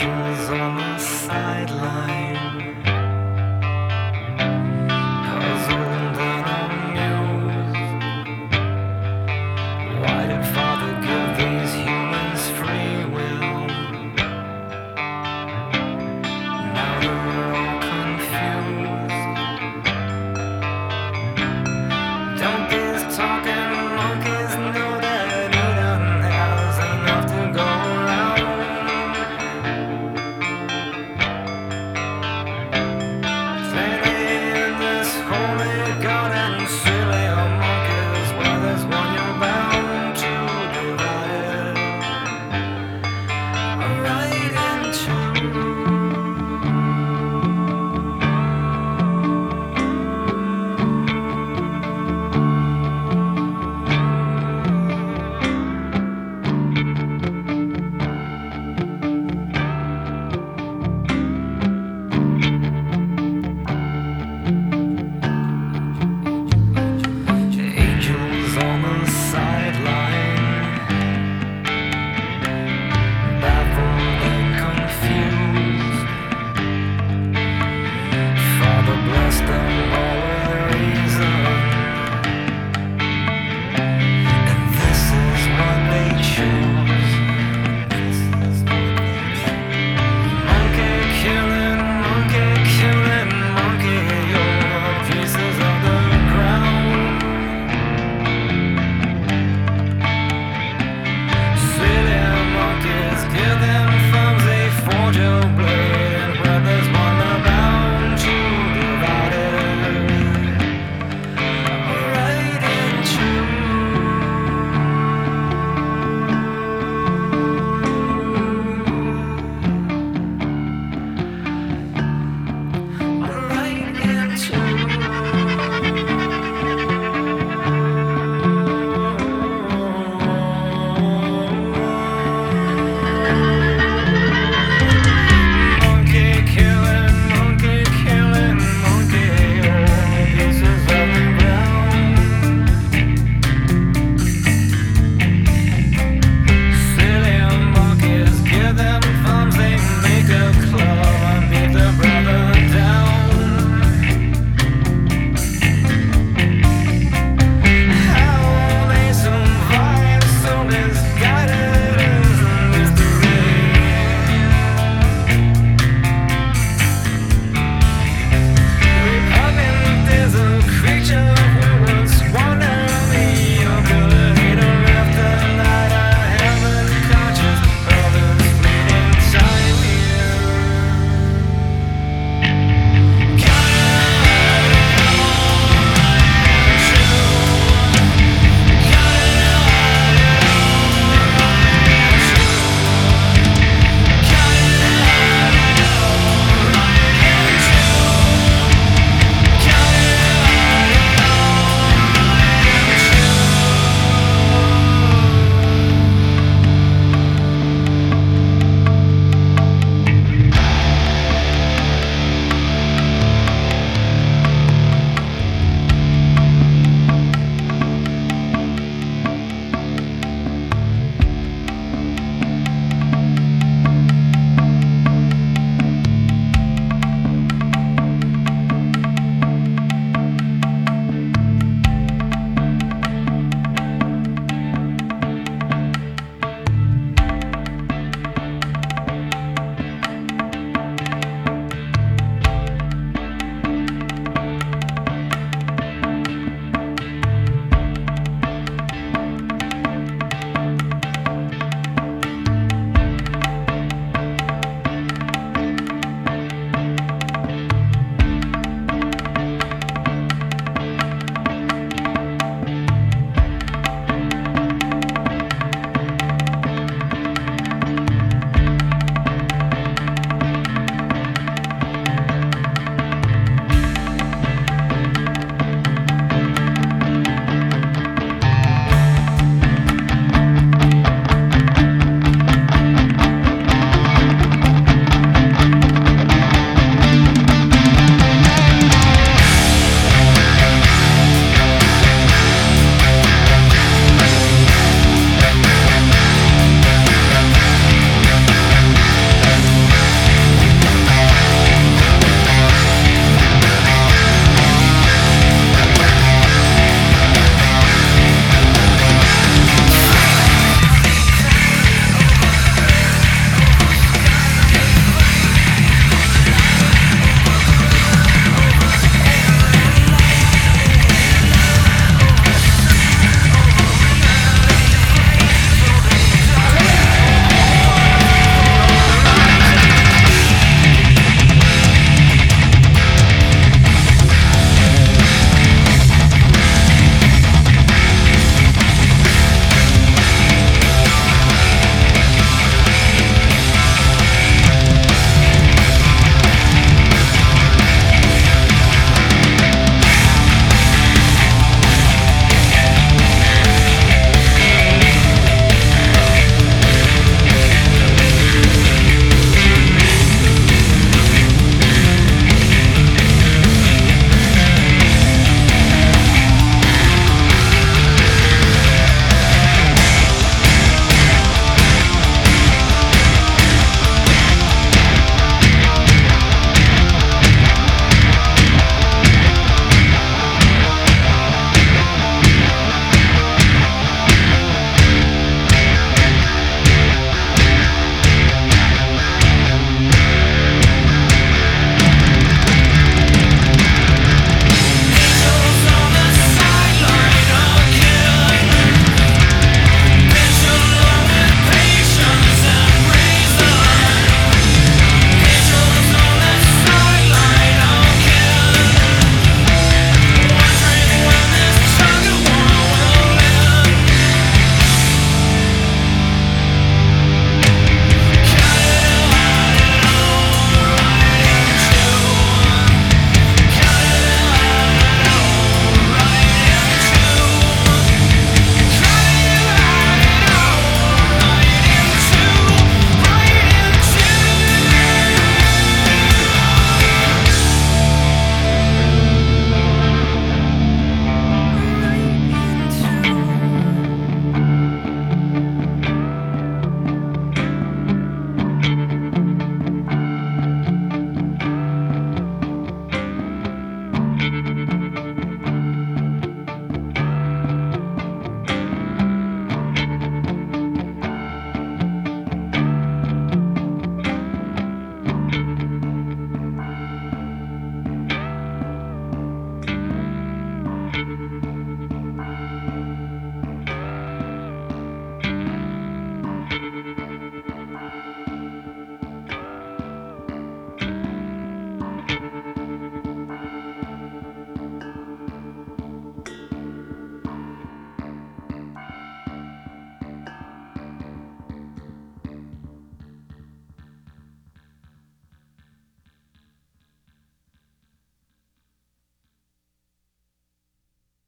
Strangers on the sideline.